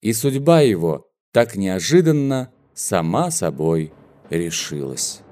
и судьба его так неожиданно сама собой решилась.